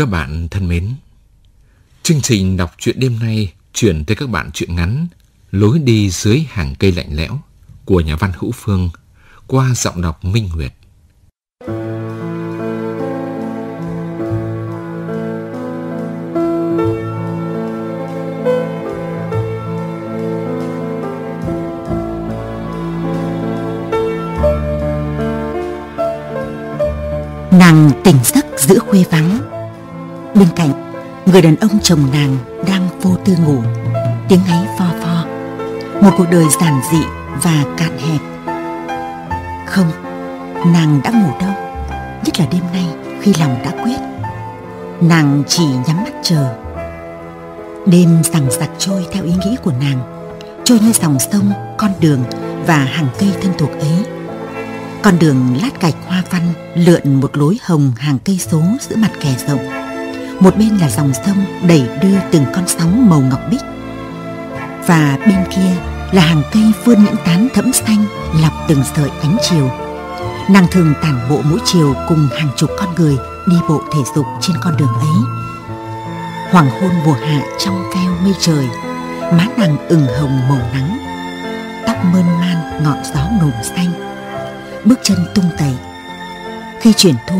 Các bạn thân mến, chương trình đọc truyện đêm nay chuyển tới các bạn truyện ngắn Lối đi dưới hàng cây lạnh lẽo của nhà văn Hữu Phương qua giọng đọc Minh Nguyệt. Nàng tỉnh giấc giữa khuya vắng Người đàn ông chồng nàng đang vô tư ngủ. Tiếng ấy pho pho. Một cuộc đời giản dị và cạn hẹp. Không Nàng đã ngủ đâu. Nhất là đêm nay khi lòng đã quyết. Nàng chỉ nhắm mắt chờ. Đêm rằng giặc trôi theo ý nghĩ của nàng Trôi như dòng sông, con đường và hàng cây thân thuộc ấy. Con đường lát gạch hoa văn lượn một lối hồng hàng cây số giữa mặt kẻ rộng. Một bên là dòng sông đẩy đưa từng con sóng màu ngọc bích. Và bên kia là hàng cây vươn những tán thẫm xanh lọc từng sợi ánh chiều. Nàng thường tản bộ mỗi chiều cùng hàng chục con người đi bộ thể dục trên con đường ấy. Hoàng hôn mùa hạ trong veo mây trời, má nàng ửng hồng màu nắng, tóc mơn man ngọn gió nồm xanh bước chân tung tẩy. Khi chuyển thu,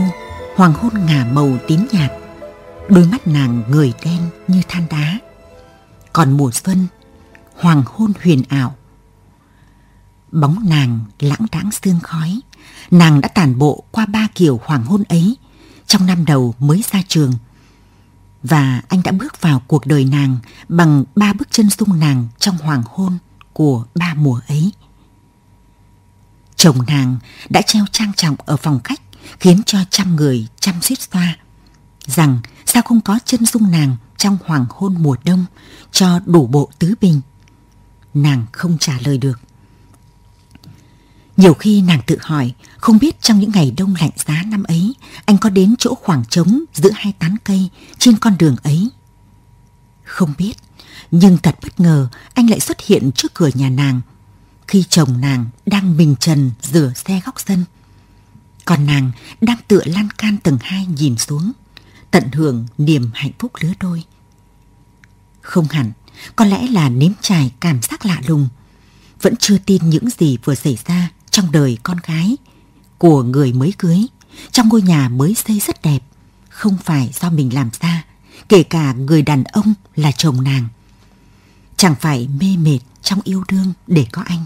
hoàng hôn ngả màu tím nhạt, đôi mắt nàng người đen như than đá. Còn mùa xuân, hoàng hôn huyền ảo. Bóng nàng lãng đãng sương khói, nàng đã tản bộ qua ba kiểu hoàng hôn ấy trong năm đầu mới ra trường. Và anh đã bước vào cuộc đời nàng bằng ba bước chân sung nàng trong hoàng hôn của ba mùa ấy. Chồng nàng đã treo trang trọng ở phòng khách khiến cho trăm người chăm xít xoa. Rằng sao không có chân dung nàng trong hoàng hôn mùa đông cho đủ bộ tứ bình. Nàng không trả lời được. Nhiều khi nàng tự hỏi không biết trong những ngày đông lạnh giá năm ấy anh có đến chỗ khoảng trống giữa hai tán cây trên con đường ấy. Không biết, nhưng thật bất ngờ anh lại xuất hiện trước cửa nhà nàng khi chồng nàng đang bình trần rửa xe góc sân. Còn nàng đang tựa lan can tầng hai nhìn xuống, tận hưởng niềm hạnh phúc lứa đôi. Không hẳn, có lẽ là nếm trải cảm giác lạ lùng, vẫn chưa tin những gì vừa xảy ra trong đời con gái của người mới cưới, trong ngôi nhà mới xây rất đẹp, không phải do mình làm ra, kể cả người đàn ông là chồng nàng. Chẳng phải mê mệt trong yêu đương để có anh.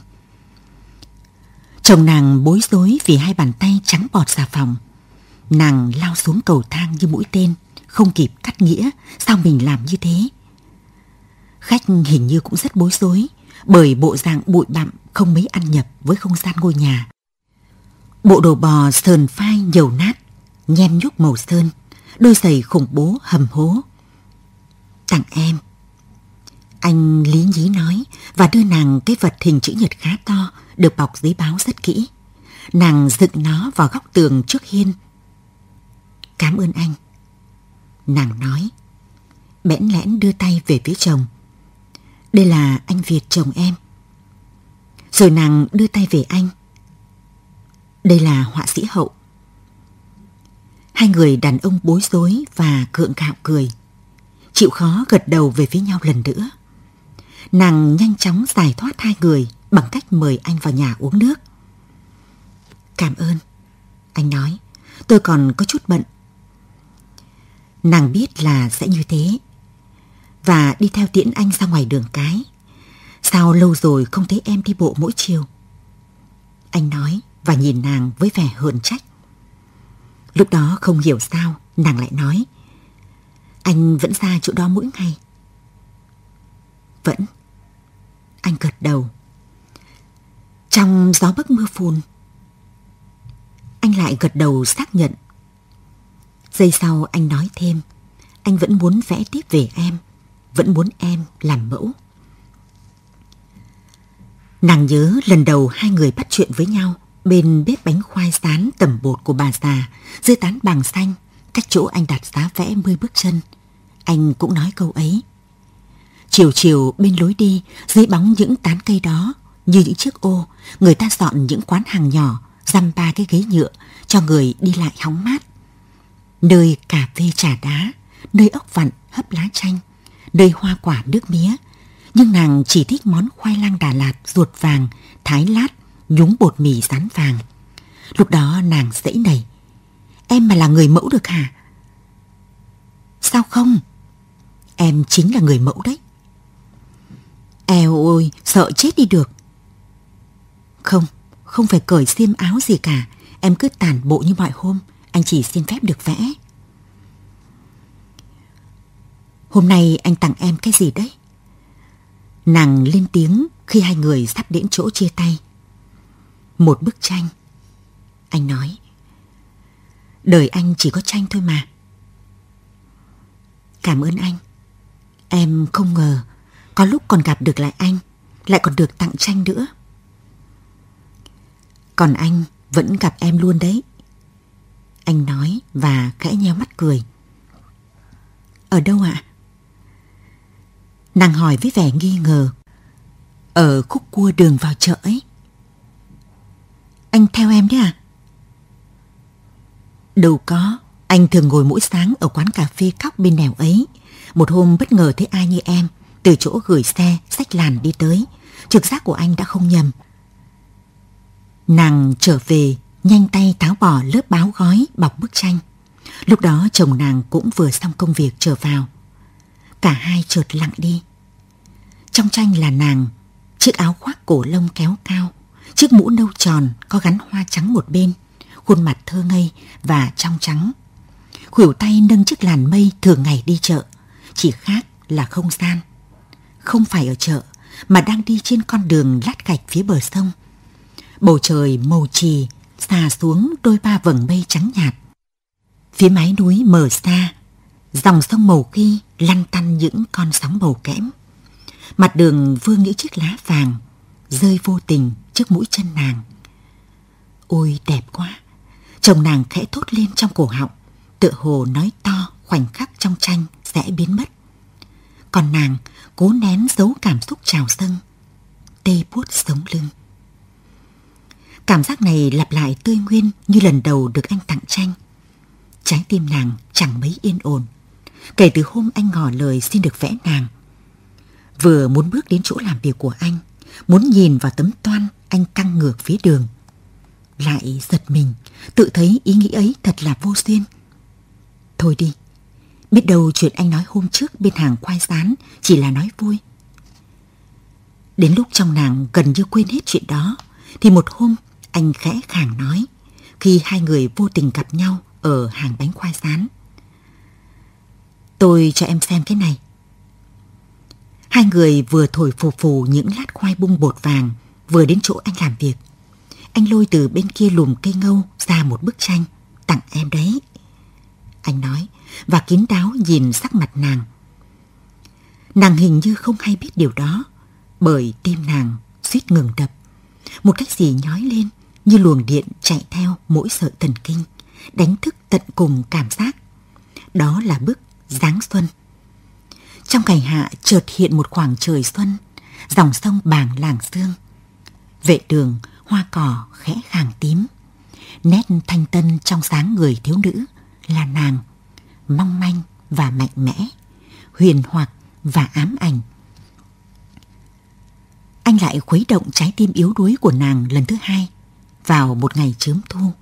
Chồng nàng bối rối vì hai bàn tay trắng bọt xà phòng. Nàng lao xuống cầu thang như mũi tên, không kịp cắt nghĩa sao mình làm như thế. Khách hình như cũng rất bối rối bởi bộ dạng bụi bặm không mấy ăn nhập với không gian ngôi nhà. Bộ đồ bò sờn phai nhầu nát, nhem nhúc màu sơn, đôi giày khủng bố hầm hố. Tặng em. Anh lý nhí nói và đưa nàng cái vật hình chữ nhật khá to được bọc giấy báo rất kỹ. Nàng dựng nó vào góc tường trước hiên. Cảm ơn anh. Nàng nói. Bẽn lẽn đưa tay về phía chồng. Đây là anh Việt chồng em. Rồi nàng đưa tay về anh. Đây là họa sĩ hậu. Hai người đàn ông bối rối và cượng gạo cười. Chịu khó gật đầu về phía nhau lần nữa. Nàng nhanh chóng giải thoát hai người bằng cách mời anh vào nhà uống nước. Cảm ơn, anh nói, tôi còn có chút bận. Nàng biết là sẽ như thế và đi theo tiễn anh ra ngoài đường cái. Sao lâu rồi không thấy em đi bộ mỗi chiều? Anh nói và nhìn nàng với vẻ hờn trách. Lúc đó không hiểu sao, nàng lại nói. Anh vẫn ra chỗ đó mỗi ngày. Vẫn. Anh gật đầu. Trong gió bấc mưa phùn. Anh lại gật đầu xác nhận. Giây sau anh nói thêm. Anh vẫn muốn vẽ tiếp về em. Vẫn muốn em làm mẫu. Nàng nhớ lần đầu hai người bắt chuyện với nhau bên bếp bánh khoai sán tẩm bột của bà già, dưới tán bàng xanh, cách chỗ anh đặt giá vẽ mươi bước chân. Anh cũng nói câu ấy. Chiều chiều bên lối đi, dưới bóng những tán cây đó, như những chiếc ô, người ta dọn những quán hàng nhỏ, dăm ba cái ghế nhựa cho người đi lại hóng mát. Nơi cà phê trà đá, nơi ốc vặn hấp lá chanh, nơi hoa quả nước mía nhưng nàng chỉ thích món khoai lang Đà Lạt ruột vàng, thái lát, nhúng bột mì rán vàng. Lúc đó nàng dãy nảy. Em mà là người mẫu được hả? Sao không? Em chính là người mẫu đấy. Eo ôi, sợ chết đi được. Không, không phải cởi xiêm áo gì cả. Em cứ tản bộ như mọi hôm. Anh chỉ xin phép được vẽ. Hôm nay anh tặng em cái gì đấy? Nàng lên tiếng khi hai người sắp đến chỗ chia tay. Một bức tranh. Anh nói. Đời anh chỉ có tranh thôi mà. Cảm ơn anh. Em không ngờ có lúc còn gặp được lại anh, lại còn được tặng tranh nữa. Còn anh vẫn gặp em luôn đấy. Anh nói và khẽ nheo mắt cười. Ở đâu ạ? À? Nàng hỏi với vẻ nghi ngờ. Ở khúc cua đường vào chợ ấy. Anh theo em đấy à? Đâu có, anh thường ngồi mỗi sáng ở quán cà phê khóc bên đèo ấy. Một hôm bất ngờ thấy ai như em, từ chỗ gửi xe, sách làn đi tới. Trực giác của anh đã không nhầm. Nàng trở về, nhanh tay táo bỏ lớp báo gói bọc bức tranh. Lúc đó chồng nàng cũng vừa xong công việc trở vào. Cả hai chợt lặng đi. Trong tranh là nàng, chiếc áo khoác cổ lông kéo cao, chiếc mũ nâu tròn có gắn hoa trắng một bên, khuôn mặt thơ ngây và trong trắng. Khuỷu tay nâng chiếc làn mây thường ngày đi chợ, chỉ khác là không gian. Không phải ở chợ, mà đang đi trên con đường lát gạch phía bờ sông. Bầu trời màu trì, xà xuống đôi ba vầng mây trắng nhạt. Phía mái núi mờ xa, dòng sông màu khi lăn tăn những con sóng màu kẽm. Mặt đường vương những chiếc lá vàng rơi vô tình trước mũi chân nàng. Ôi đẹp quá! Chồng nàng khẽ thốt lên trong cổ họng, tựa hồ nói to khoảnh khắc trong tranh sẽ biến mất. Còn nàng cố nén giấu cảm xúc trào dâng, tê buốt sống lưng. Cảm giác này lặp lại tươi nguyên như lần đầu được anh tặng tranh. Trái tim nàng chẳng mấy yên ổn. Kể từ hôm anh ngỏ lời xin được vẽ nàng, vừa muốn bước đến chỗ làm việc của anh, muốn nhìn vào tấm toan anh căng ngược phía đường. Lại giật mình, tự thấy ý nghĩ ấy thật là vô duyên. Thôi đi, biết đâu chuyện anh nói hôm trước bên hàng khoai sán chỉ là nói vui. Đến lúc trong nàng gần như quên hết chuyện đó, thì một hôm anh khẽ khàng nói, khi hai người vô tình gặp nhau ở hàng bánh khoai sán. Tôi cho em xem cái này. Hai người vừa thổi phù phù những lát khoai bung bột vàng, vừa đến chỗ anh làm việc. Anh lôi từ bên kia lùm cây ngâu ra một bức tranh, tặng em đấy. Anh nói, và kín đáo nhìn sắc mặt nàng. Nàng hình như không hay biết điều đó, bởi tim nàng suýt ngừng đập. Một cách gì nhói lên như luồng điện chạy theo mỗi sợi thần kinh, đánh thức tận cùng cảm giác. Đó là bức Giáng Xuân. Trong ngày hạ chợt hiện một khoảng trời xuân, dòng sông bàng làng sương. Vệ đường, hoa cỏ khẽ khàng tím. Nét thanh tân trong sáng người thiếu nữ là nàng, mong manh và mạnh mẽ, huyền hoặc và ám ảnh. Anh lại khuấy động trái tim yếu đuối của nàng lần thứ hai vào một ngày chớm thu.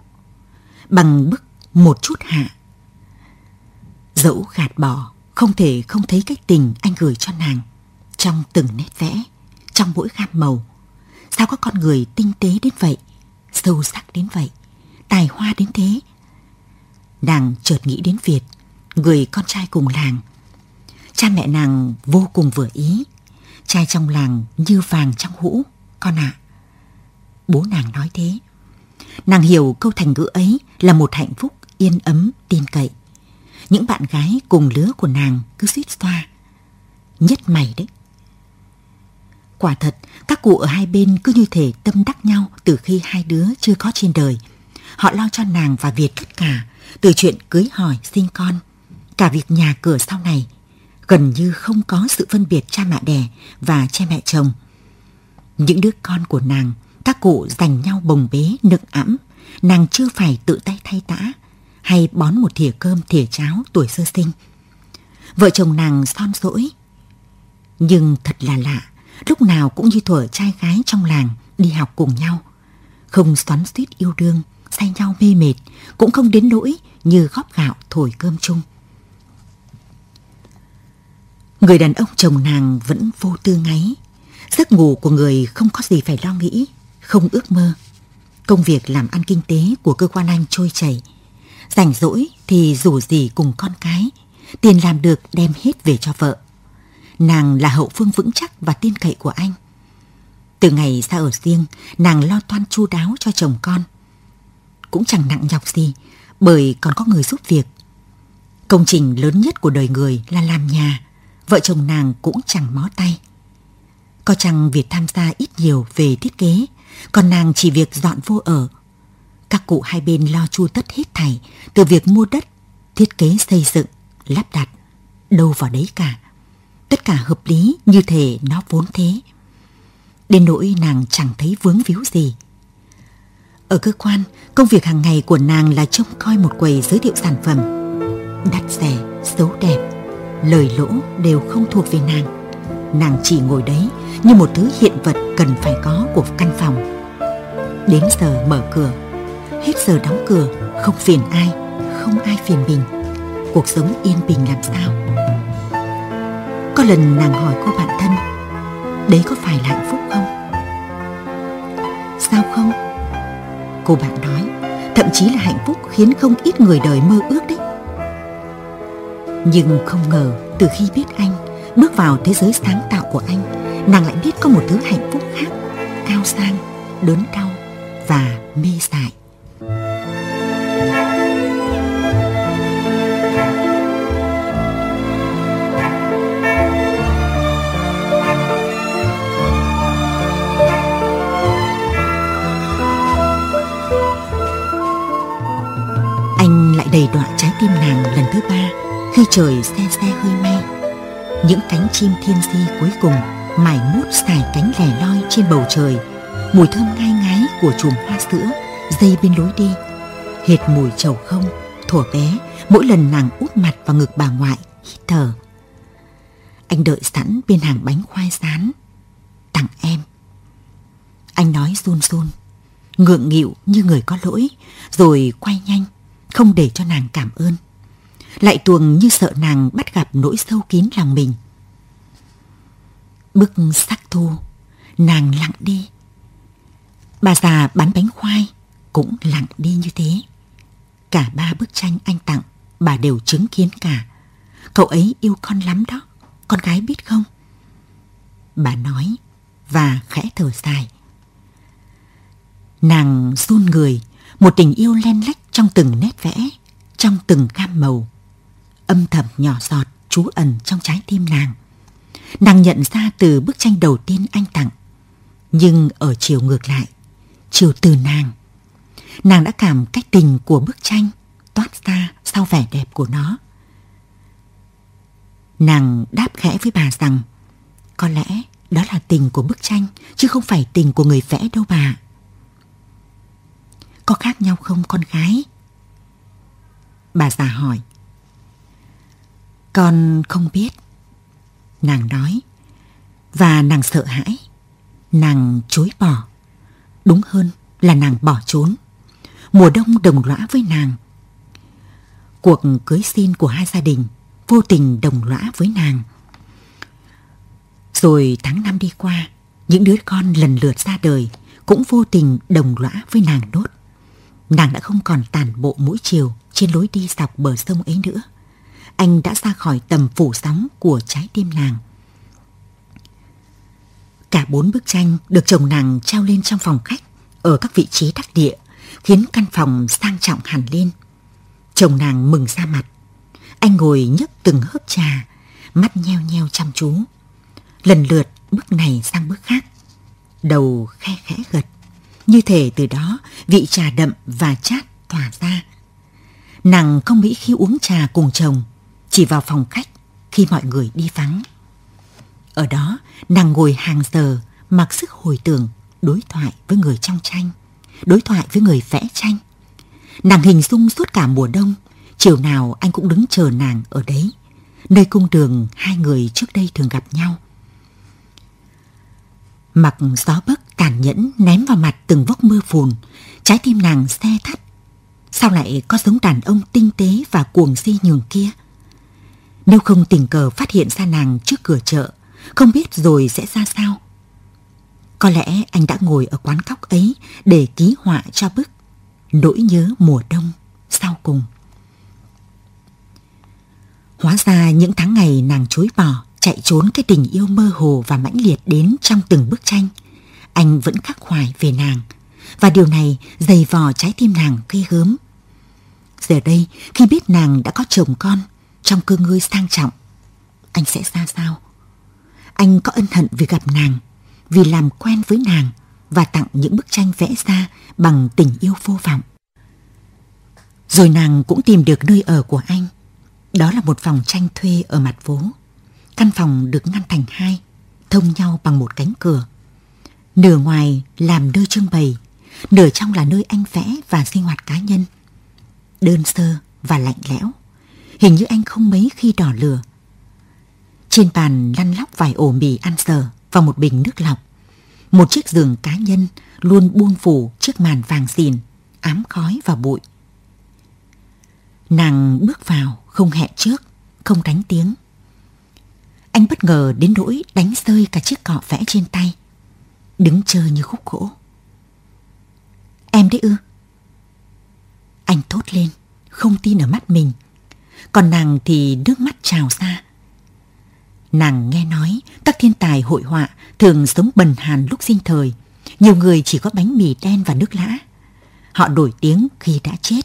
Bằng bức một chút hạ. Dẫu gạt bỏ không thể không thấy cái tình anh gửi cho nàng trong từng nét vẽ, trong mỗi gam màu. Sao có con người tinh tế đến vậy, sâu sắc đến vậy, tài hoa đến thế? Nàng chợt nghĩ đến Việt, người con trai cùng làng. Cha mẹ nàng vô cùng vừa ý, trai trong làng như vàng trong hũ, con ạ. À. Bố nàng nói thế. Nàng hiểu câu thành ngữ ấy là một hạnh phúc yên ấm, tin cậy. Những bạn gái cùng lứa của nàng cứ suýt xoa. Nhất mày đấy. Quả thật, các cụ ở hai bên cứ như thể tâm đắc nhau từ khi hai đứa chưa có trên đời. Họ lo cho nàng và Việt tất cả, từ chuyện cưới hỏi, sinh con, cả việc nhà cửa sau này. Gần như không có sự phân biệt cha mẹ đẻ và cha mẹ chồng. Những đứa con của nàng, các cụ dành nhau bồng bế, nựng ẵm, nàng chưa phải tự tay thay tã hay bón một thìa cơm thìa cháo tuổi sơ sinh. Vợ chồng nàng son dỗi. Nhưng thật là lạ, lúc nào cũng như thuở trai gái trong làng đi học cùng nhau. Không xoắn suýt yêu đương, say nhau mê mệt, cũng không đến nỗi như góp gạo thổi cơm chung. Người đàn ông chồng nàng vẫn vô tư ngáy. Giấc ngủ của người không có gì phải lo nghĩ, không ước mơ. Công việc làm ăn kinh tế của cơ quan anh trôi chảy. Rảnh rỗi thì rủ gì cùng con cái, tiền làm được đem hết về cho vợ. Nàng là hậu phương vững chắc và tin cậy của anh. Từ ngày ra ở riêng, nàng lo toan chu đáo cho chồng con. Cũng chẳng nặng nhọc gì, bởi còn có người giúp việc. Công trình lớn nhất của đời người là làm nhà, vợ chồng nàng cũng chẳng mó tay. Có chăng việc tham gia ít nhiều về thiết kế, còn nàng chỉ việc dọn vô ở. Các cụ hai bên lo chu tất hết thảy, từ việc mua đất, thiết kế xây dựng, lắp đặt, đâu vào đấy cả. Tất cả hợp lý như thể nó vốn thế. Đến nỗi nàng chẳng thấy vướng víu gì. Ở cơ quan, công việc hàng ngày của nàng là trông coi một quầy giới thiệu sản phẩm. Đắt rẻ, xấu đẹp, lời lỗ đều không thuộc về nàng. Nàng chỉ ngồi đấy như một thứ hiện vật cần phải có của căn phòng. Đến giờ mở cửa, hết giờ đóng cửa, không phiền ai, không ai phiền mình. Cuộc sống yên bình làm sao? Có lần nàng hỏi cô bạn thân, đấy có phải là hạnh phúc không? Sao không? Cô bạn nói, thậm chí là hạnh phúc khiến không ít người đời mơ ước đấy. Nhưng không ngờ từ khi biết anh, bước vào thế giới sáng tạo của anh, nàng lại biết có một thứ hạnh phúc khác, cao sang, đớn đau và mê dại. Anh lại đầy đọa trái tim nàng lần thứ ba khi trời xe xe hơi may. Những cánh chim thiên di cuối cùng mải mút xài cánh lẻ loi trên bầu trời. Mùi thơm ngai ngái của chùm hoa sữa dây bên lối đi. Hệt mùi trầu không thuở bé, mỗi lần nàng úp mặt vào ngực bà ngoại, hít thở. Anh đợi sẵn bên hàng bánh khoai rán, tặng em. Anh nói run run, ngượng nghịu như người có lỗi, rồi quay nhanh, không để cho nàng cảm ơn lại tuồng như sợ nàng bắt gặp nỗi sâu kín lòng mình bức sắc thu nàng lặng đi Bà già bán bánh khoai cũng lặng đi như thế. Cả ba bức tranh anh tặng bà đều chứng kiến cả. Cậu ấy yêu con lắm đó, con gái biết không? Bà nói và khẽ thở dài. Nàng run người, một tình yêu len lách trong từng nét vẽ, trong từng gam màu. Âm thầm nhỏ giọt trú ẩn trong trái tim nàng. Nàng nhận ra từ bức tranh đầu tiên anh tặng, nhưng ở chiều ngược lại, chiều từ nàng. Nàng đã cảm cách tình của bức tranh toát ra sau vẻ đẹp của nó. Nàng đáp khẽ với bà rằng có lẽ đó là tình của bức tranh chứ không phải tình của người vẽ đâu bà. Có khác nhau không con gái? Bà già hỏi. Con không biết. Nàng nói. Và nàng sợ hãi. Nàng chối bỏ. Đúng hơn là nàng bỏ trốn. Mùa đông đồng lõa với nàng. Cuộc cưới xin của hai gia đình vô tình đồng lõa với nàng. Rồi tháng năm đi qua, Những đứa con lần lượt ra đời cũng vô tình đồng lõa với nàng đốt. Nàng đã không còn tàn bộ mỗi chiều trên lối đi dọc bờ sông ấy nữa. Anh đã ra khỏi tầm phủ sóng của trái tim nàng. Cả bốn bức tranh được chồng nàng treo lên trong phòng khách ở các vị trí đắc địa, khiến căn phòng sang trọng hẳn lên. Chồng nàng mừng ra mặt. Anh ngồi nhấc từng hớp trà, mắt nheo nheo chăm chú. Lần lượt bước này sang bước khác. Đầu khe khẽ gật. Như thể từ đó vị trà đậm và chát tỏa ra. Nàng không nghĩ khi uống trà cùng chồng, chỉ vào phòng khách khi mọi người đi vắng. Ở đó, nàng ngồi hàng giờ mặc sức hồi tưởng đối thoại với người trong tranh, đối thoại với người vẽ tranh. Nàng hình dung suốt cả mùa đông, chiều nào anh cũng đứng chờ nàng ở đấy, nơi cung đường hai người trước đây thường gặp nhau. Mặc gió bấc tàn nhẫn ném vào mặt từng vốc mưa phùn, trái tim nàng xe thắt. Sao lại có giống đàn ông tinh tế và cuồng si nhường kia? Nếu không tình cờ phát hiện ra nàng trước cửa chợ, không biết rồi sẽ ra sao. Có lẽ anh đã ngồi ở quán cóc ấy để ký họa cho bức nỗi nhớ mùa đông sau cùng. Hóa ra những tháng ngày nàng chối bỏ, chạy trốn cái tình yêu mơ hồ và mãnh liệt đến trong từng bức tranh. Anh vẫn khắc khoải về nàng, và điều này dày vò trái tim nàng ghê gớm. Giờ đây, khi biết nàng đã có chồng con, trong cơ ngơi sang trọng, anh sẽ ra sao? Anh có ân hận vì gặp nàng, vì làm quen với nàng và tặng những bức tranh vẽ ra bằng tình yêu vô vọng. Rồi nàng cũng tìm được nơi ở của anh. Đó là một phòng tranh thuê ở mặt phố. Căn phòng được ngăn thành hai, thông nhau bằng một cánh cửa. Nửa ngoài làm nơi trưng bày, nửa trong là nơi anh vẽ và sinh hoạt cá nhân. Đơn sơ và lạnh lẽo, hình như anh không mấy khi đỏ lửa. Trên bàn lăn lóc vài ổ mì ăn sờ và một bình nước lọc. Một chiếc giường cá nhân luôn buông phủ chiếc màn vàng xìn, ám khói và bụi. Nàng bước vào không hẹn trước, không đánh tiếng. Anh bất ngờ đến nỗi đánh rơi cả chiếc cọ vẽ trên tay. Đứng chờ như khúc gỗ. Em đấy ư? Anh thốt lên, không tin ở mắt mình. Còn nàng thì nước mắt trào ra. Nàng nghe nói các thiên tài hội họa thường sống bần hàn lúc sinh thời. Nhiều người chỉ có bánh mì đen và nước lã. Họ nổi tiếng khi đã chết.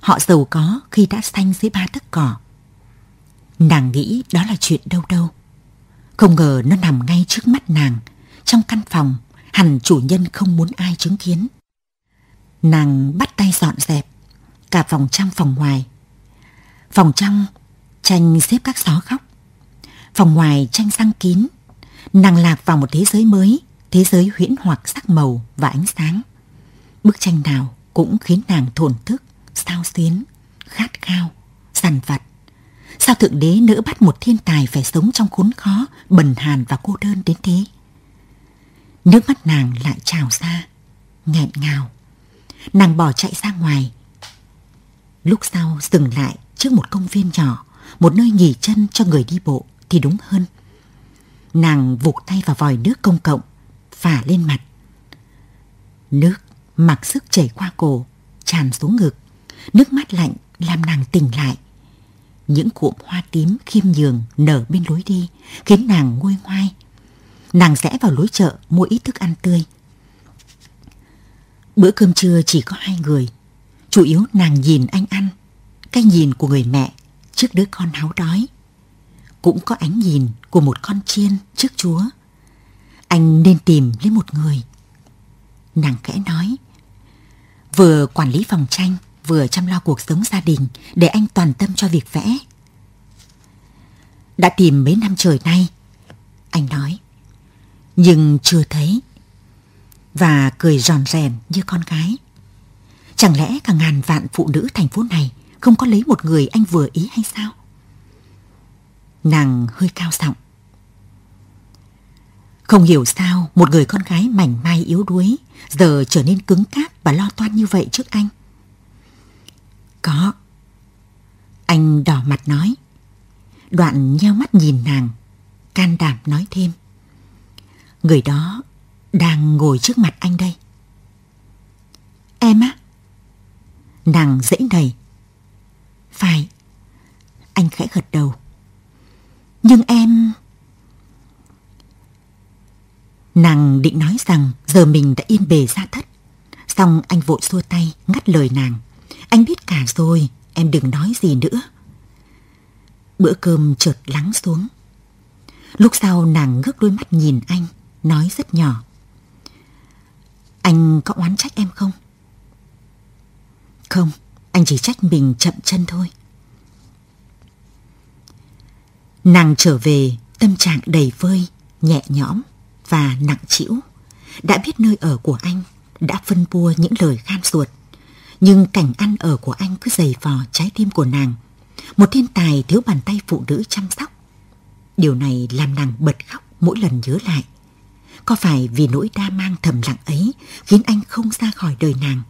Họ giàu có khi đã xanh dưới ba tấc cỏ. Nàng nghĩ đó là chuyện đâu đâu. Không ngờ nó nằm ngay trước mắt nàng, trong căn phòng, hẳn chủ nhân không muốn ai chứng kiến. Nàng bắt tay dọn dẹp, cả phòng trong phòng ngoài. Phòng trong, tranh xếp các xó khóc. Phòng ngoài tranh sang kín, nàng lạc vào một thế giới mới, thế giới huyễn hoặc sắc màu và ánh sáng. Bức tranh nào cũng khiến nàng thổn thức, sao xuyến, khát khao, dằn vặt. Sao Thượng Đế nỡ bắt một thiên tài phải sống trong khốn khó, bần hàn và cô đơn đến thế? Nước mắt nàng lại trào ra, nghẹn ngào. Nàng bỏ chạy ra ngoài. Lúc sau dừng lại trước một công viên nhỏ, một nơi nghỉ chân cho người đi bộ thì đúng hơn. Nàng vụt tay vào vòi nước công cộng, phả lên mặt. Nước mặc sức chảy qua cổ, tràn xuống ngực. Nước mắt lạnh làm nàng tỉnh lại. Những cụm hoa tím khiêm nhường nở bên lối đi khiến nàng nguôi ngoai. Nàng rẽ vào lối chợ mua ít thức ăn tươi. Bữa cơm trưa chỉ có hai người. Chủ yếu nàng nhìn anh ăn. Cái nhìn của người mẹ trước đứa con háo đói cũng có ánh nhìn của một con chiên trước Chúa. Anh nên tìm lấy một người. Nàng khẽ nói, vừa quản lý phòng tranh, vừa chăm lo cuộc sống gia đình để anh toàn tâm cho việc vẽ. Đã tìm mấy năm trời nay, anh nói, nhưng chưa thấy. Và cười giòn rèn như con gái. Chẳng lẽ cả ngàn vạn phụ nữ thành phố này không có lấy một người anh vừa ý hay sao? Nàng hơi cao giọng. Không hiểu sao một người con gái mảnh mai yếu đuối giờ trở nên cứng cáp và lo toan như vậy trước anh. Có. Anh đỏ mặt nói. Đoạn nheo mắt nhìn nàng, can đảm nói thêm. Người đó đang ngồi trước mặt anh đây. Em á? Nàng dãy đầy. Phải. Anh khẽ gật đầu. Nhưng em... Nàng định nói rằng giờ mình đã yên bề ra thất. Xong anh vội xua tay, ngắt lời nàng. Anh biết cả rồi, em đừng nói gì nữa. Bữa cơm chợt lắng xuống. Lúc sau nàng ngước đôi mắt nhìn anh, nói rất nhỏ. Anh có oán trách em không? Không, anh chỉ trách mình chậm chân thôi. Nàng trở về tâm trạng đầy vơi, nhẹ nhõm và nặng trĩu. Đã biết nơi ở của anh, đã phân bua những lời khan ruột. Nhưng cảnh ăn ở của anh cứ dày vò trái tim của nàng. Một thiên tài thiếu bàn tay phụ nữ chăm sóc. Điều này làm nàng bật khóc mỗi lần nhớ lại. Có phải vì nỗi đa mang thầm lặng ấy khiến anh không ra khỏi đời nàng?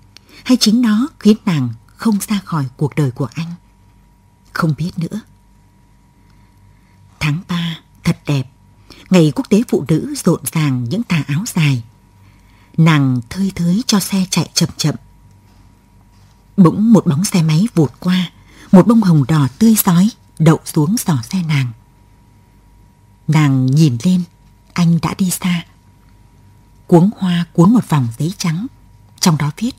Hay chính nó khiến nàng không ra khỏi cuộc đời của anh? Không biết nữa. Tháng 3 thật đẹp. Ngày quốc tế phụ nữ rộn ràng những tà áo dài. Nàng thơi thới cho xe chạy chậm chậm. Bỗng một bóng xe máy vụt qua, một bông hồng đỏ tươi sói đậu xuống giỏ xe nàng. Nàng nhìn lên, anh đã đi xa. Cuống hoa cuốn một vòng giấy trắng, trong đó viết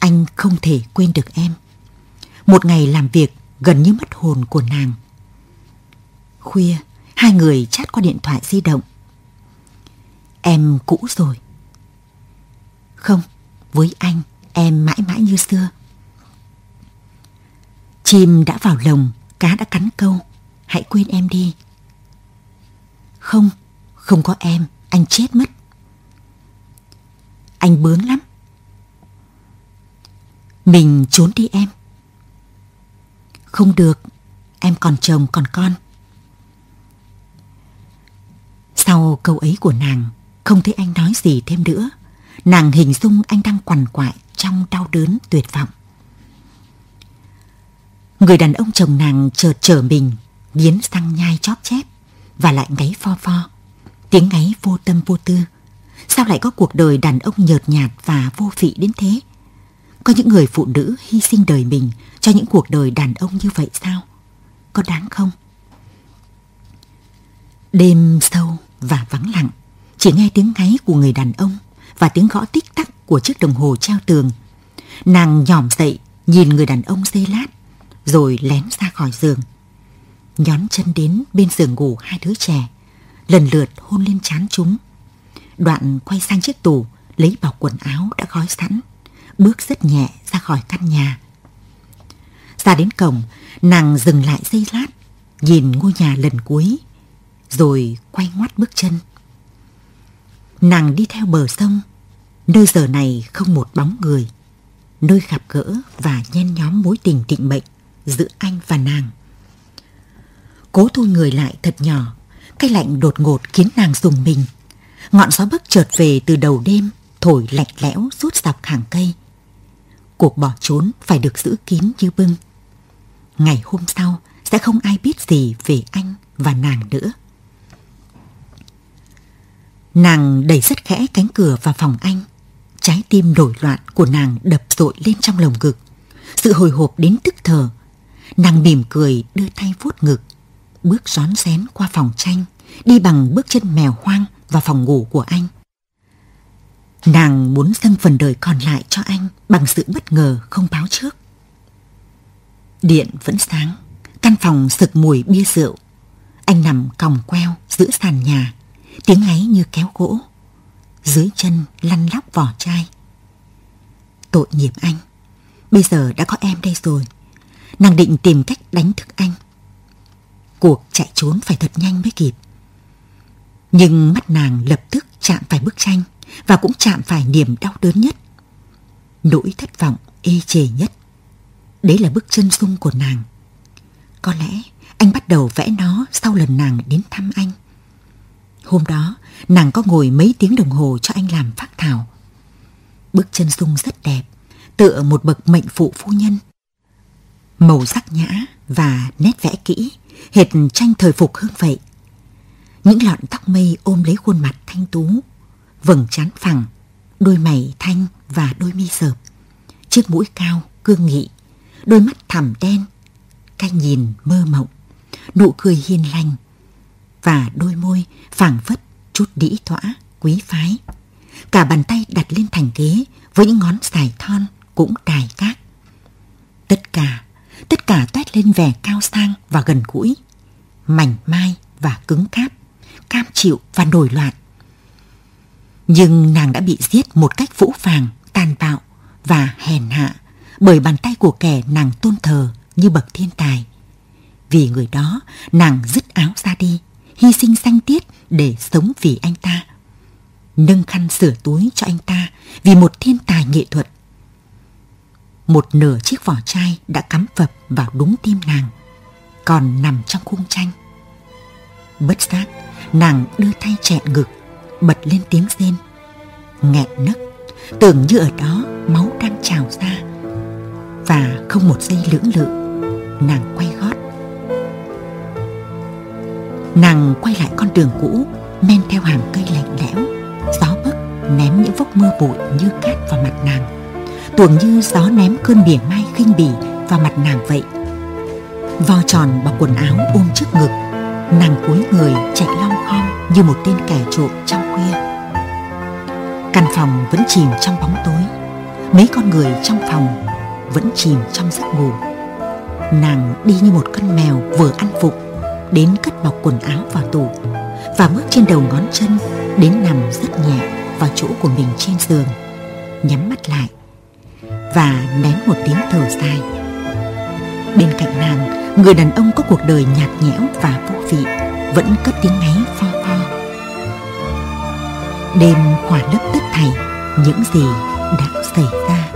anh không thể quên được em. Một ngày làm việc gần như mất hồn của nàng. Khuya, hai người chat qua điện thoại di động. Em cũ rồi. Không, với anh, em mãi mãi như xưa. Chim đã vào lồng, cá đã cắn câu. Hãy quên em đi. Không, không có em, anh chết mất. Anh bướng lắm. Mình trốn đi em. Không được, em còn chồng còn con. Sau câu ấy của nàng, không thấy anh nói gì thêm nữa. Nàng hình dung anh đang quằn quại trong đau đớn tuyệt vọng. Người đàn ông chồng nàng chợt trở mình, biến răng nhai chóp chép và lại ngáy pho pho. Tiếng ngáy vô tâm vô tư. Sao lại có cuộc đời đàn ông nhợt nhạt và vô vị đến thế? Có những người phụ nữ hy sinh đời mình cho những cuộc đời đàn ông như vậy sao? Có đáng không? Đêm sâu và vắng lặng, chỉ nghe tiếng ngáy của người đàn ông và tiếng gõ tích tắc của chiếc đồng hồ treo tường. Nàng nhòm dậy, nhìn người đàn ông dây lát, rồi lén ra khỏi giường. Nhón chân đến bên giường ngủ hai đứa trẻ, lần lượt hôn lên trán chúng. Đoạn quay sang chiếc tủ, lấy bọc quần áo đã gói sẵn, bước rất nhẹ ra khỏi căn nhà. Ra đến cổng, nàng dừng lại giây lát, nhìn ngôi nhà lần cuối, rồi quay ngoắt bước chân. Nàng đi theo bờ sông, nơi giờ này không một bóng người, nơi gặp gỡ và nhen nhóm mối tình định mệnh giữa anh và nàng. Cố thu người lại thật nhỏ, cái lạnh đột ngột khiến nàng dùng mình. Ngọn gió bấc chợt về từ đầu đêm, thổi lạnh lẽo rút dọc hàng cây. Cuộc bỏ trốn phải được giữ kín như bưng. Ngày hôm sau sẽ không ai biết gì về anh và nàng nữa. Nàng đẩy rất khẽ cánh cửa vào phòng anh. Trái tim nổi loạn của nàng đập rội lên trong lồng ngực. Sự hồi hộp đến tức thở. Nàng mỉm cười đưa tay vuốt ngực. Bước rón rén qua phòng tranh, đi bằng bước chân mèo hoang vào phòng ngủ của anh. Nàng muốn dâng phần đời còn lại cho anh bằng sự bất ngờ không báo trước. Điện vẫn sáng, căn phòng sực mùi bia rượu. Anh nằm còng queo giữa sàn nhà, tiếng ấy như kéo gỗ. Dưới chân lăn lóc vỏ chai. Tội nghiệp anh, bây giờ đã có em đây rồi. Nàng định tìm cách đánh thức anh. Cuộc chạy trốn phải thật nhanh mới kịp. Nhưng mắt nàng lập tức chạm phải bức tranh và cũng chạm phải niềm đau đớn nhất. Nỗi thất vọng ê chề nhất. Đấy là bức chân dung của nàng. Có lẽ anh bắt đầu vẽ nó sau lần nàng đến thăm anh. Hôm đó, nàng có ngồi mấy tiếng đồng hồ cho anh làm phác thảo. Bức chân dung rất đẹp, tựa một bậc mệnh phụ phu nhân. Màu sắc nhã và nét vẽ kỹ, hệt tranh thời phục hương vậy. Những lọn tóc mây ôm lấy khuôn mặt thanh tú, vầng trán phẳng, đôi mày thanh và đôi mi sợp, chiếc mũi cao, cương nghị, đôi mắt thẳm đen, cái nhìn mơ mộng, nụ cười hiền lành và đôi môi phảng phất chút đĩ thỏa, quý phái. Cả bàn tay đặt lên thành ghế với những ngón dài thon cũng đài cát. Tất cả, tất cả toét lên vẻ cao sang và gần gũi, mảnh mai và cứng cáp, cam chịu và nổi loạn. Nhưng nàng đã bị giết một cách vũ phàng, tàn bạo và hèn hạ bởi bàn tay của kẻ nàng tôn thờ như bậc thiên tài. Vì người đó, nàng dứt áo ra đi, hy sinh danh tiết để sống vì anh ta. Nâng khăn sửa túi cho anh ta vì một thiên tài nghệ thuật. Một nửa chiếc vỏ chai đã cắm phập vào đúng tim nàng, còn nằm trong khung tranh. Bất giác, nàng đưa tay chẹn ngực, bật lên tiếng rên. Nghẹn nấc, tưởng như ở đó máu đang trào ra. Và không một giây lưỡng lự, nàng quay gót. Nàng quay lại con đường cũ, men theo hàng cây lạnh lẽo, gió bấc ném những vốc mưa bụi như cát vào mặt nàng. tưởng như gió ném cơn bỉa mai khinh bỉ vào mặt nàng vậy. Vo tròn bọc quần áo ôm trước ngực, nàng cúi người chạy long khom như một tên kẻ trộm trong khuya. Căn phòng vẫn chìm trong bóng tối, mấy con người trong phòng vẫn chìm trong giấc ngủ. Nàng đi như một con mèo vừa ăn phục, đến cất bọc quần áo vào tủ và bước trên đầu ngón chân đến nằm rất nhẹ vào chỗ của mình trên giường, nhắm mắt lại và nén một tiếng thở dài. Bên cạnh nàng, người đàn ông có cuộc đời nhạt nhẽo và vô vị vẫn cất tiếng ngáy pha. Đêm khỏa lấp tất thảy những gì đã xảy ra.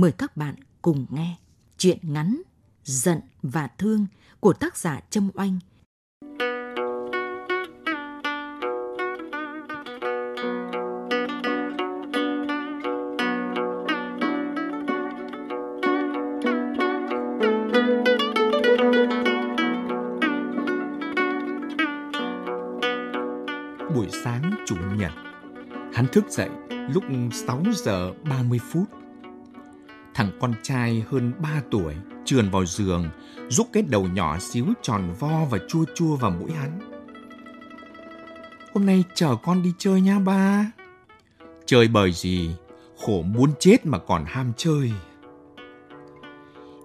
Mời các bạn cùng nghe chuyện ngắn Giận và Thương của tác giả Trâm Oanh. Buổi sáng chủ nhật, hắn thức dậy lúc 6 giờ 30 phút. Thằng con trai hơn 3 tuổi trườn vào giường, rút cái đầu nhỏ xíu tròn vo và chua chua vào mũi hắn. Hôm nay chở con đi chơi nha ba. Chơi bời gì, khổ muốn chết mà còn ham chơi.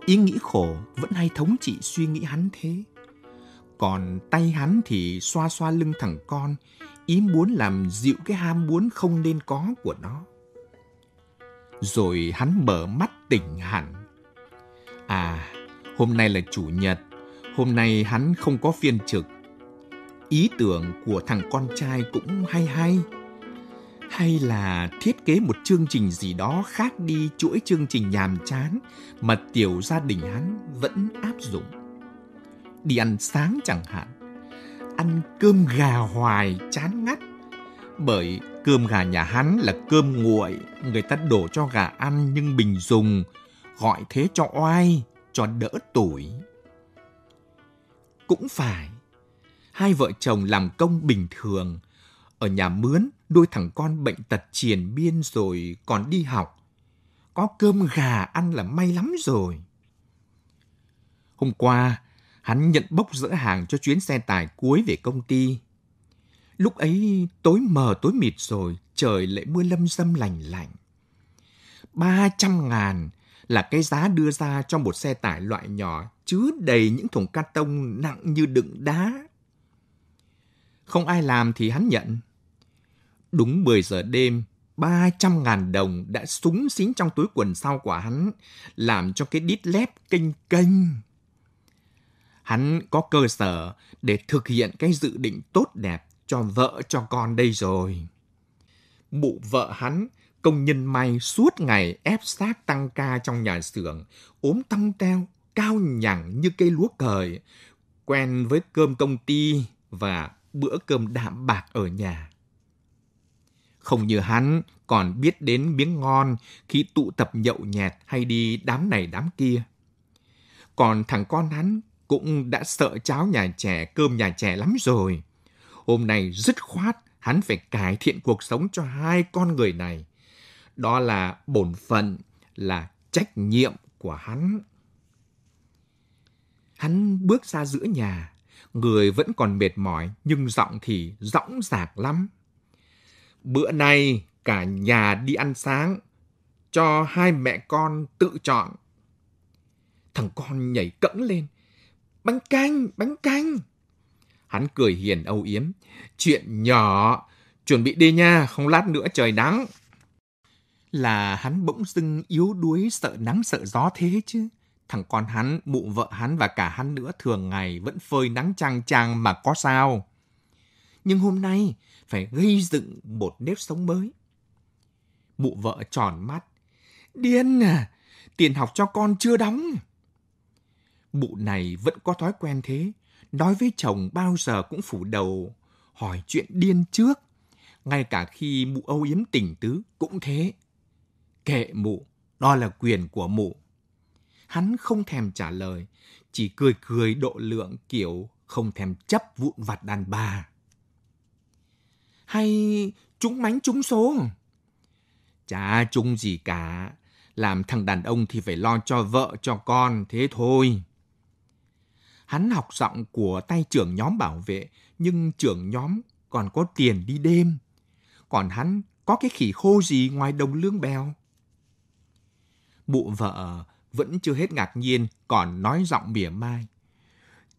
Ý nghĩ khổ vẫn hay thống trị suy nghĩ hắn thế. Còn tay hắn thì xoa xoa lưng thằng con, ý muốn làm dịu cái ham muốn không nên có của nó. Rồi hắn mở mắt tỉnh hẳn. À, hôm nay là chủ nhật, hôm nay hắn không có phiên trực. Ý tưởng của thằng con trai cũng hay hay. Hay là thiết kế một chương trình gì đó khác đi chuỗi chương trình nhàm chán mà tiểu gia đình hắn vẫn áp dụng. Đi ăn sáng chẳng hạn ăn cơm gà hoài chán ngắt. Bởi cơm gà nhà hắn là cơm nguội, người ta đổ cho gà ăn nhưng bình dùng, gọi thế cho oai, cho đỡ tuổi. Cũng phải, hai vợ chồng làm công bình thường, ở nhà mướn đôi thằng con bệnh tật triền biên rồi còn đi học. Có cơm gà ăn là may lắm rồi. Hôm qua, hắn nhận bốc dỡ hàng cho chuyến xe tải cuối về công ty. Lúc ấy tối mờ tối mịt rồi, trời lại mưa lâm dâm lành lạnh. Ba trăm ngàn là cái giá đưa ra cho một xe tải loại nhỏ chứa đầy những thùng cát tông nặng như đựng đá. Không ai làm thì hắn nhận. Đúng 10 giờ đêm, 300 ngàn đồng đã súng xính trong túi quần sau của hắn, làm cho cái đít lép kênh kênh hắn có cơ sở để thực hiện cái dự định tốt đẹp cho vợ cho con đây rồi. Mụ vợ hắn Công nhân may suốt ngày ép xác tăng ca trong nhà xưởng, ốm tăng teo, cao nhẳng như cây lúa cời, quen với cơm công ty và bữa cơm đạm bạc ở nhà. Không như hắn còn biết đến miếng ngon khi tụ tập nhậu nhẹt hay đi đám này đám kia. Còn thằng con hắn cũng đã sợ cháo nhà trẻ, cơm nhà trẻ lắm rồi. Hôm nay dứt khoát hắn phải cải thiện cuộc sống cho hai con người này. Đó là bổn phận, là trách nhiệm của hắn. Hắn bước ra giữa nhà, người vẫn còn mệt mỏi nhưng giọng thì rõng rạc lắm. Bữa nay cả nhà đi ăn sáng, cho hai mẹ con tự chọn. Thằng con nhảy cẫng lên. Bánh canh, bánh canh. Hắn cười hiền âu yếm. Chuyện nhỏ, chuẩn bị đi nha, không lát nữa trời nắng. Là hắn bỗng dưng yếu đuối sợ nắng sợ gió thế chứ. Thằng con hắn, mụ vợ hắn và cả hắn nữa thường ngày vẫn phơi nắng chang chang mà có sao. Nhưng hôm nay phải gây dựng một nếp sống mới. Mụ vợ tròn mắt. Điên à, tiền học cho con chưa đóng. Mụ này vẫn có thói quen thế, nói với chồng bao giờ cũng phủ đầu, hỏi chuyện điên trước. Ngay cả khi mụ âu yếm tỉnh tứ cũng thế. Kệ mụ, đó là quyền của mụ. Hắn không thèm trả lời, chỉ cười cười độ lượng kiểu không thèm chấp vụn vặt đàn bà. Hay trúng mánh trúng số? Chả trúng gì cả. Làm thằng đàn ông thì phải lo cho vợ cho con, thế thôi. Hắn học giọng của tay trưởng nhóm bảo vệ, nhưng trưởng nhóm còn có tiền đi đêm. Còn hắn có cái khỉ khô gì ngoài đồng lương bèo? Bụ vợ vẫn chưa hết ngạc nhiên, còn nói giọng mỉa mai.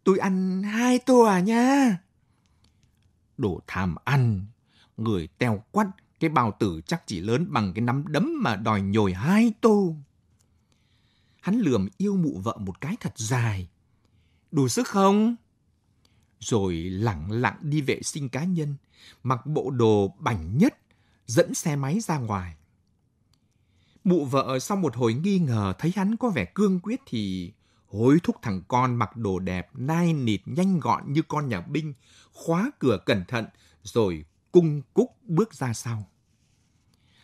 Tôi ăn hai tô à nha. Đồ tham ăn, người teo quắt, cái bao tử chắc chỉ lớn bằng cái nắm đấm mà đòi nhồi hai tô. Hắn lườm yêu mụ vợ một cái thật dài. Đủ sức không? Rồi lặng lặng đi vệ sinh cá nhân, mặc bộ đồ bảnh nhất, dẫn xe máy ra ngoài. Mụ vợ sau một hồi nghi ngờ thấy hắn có vẻ cương quyết thì hối thúc thằng con mặc đồ đẹp, nai nịt nhanh gọn như con nhà binh, khóa cửa cẩn thận rồi cung cúc bước ra sau.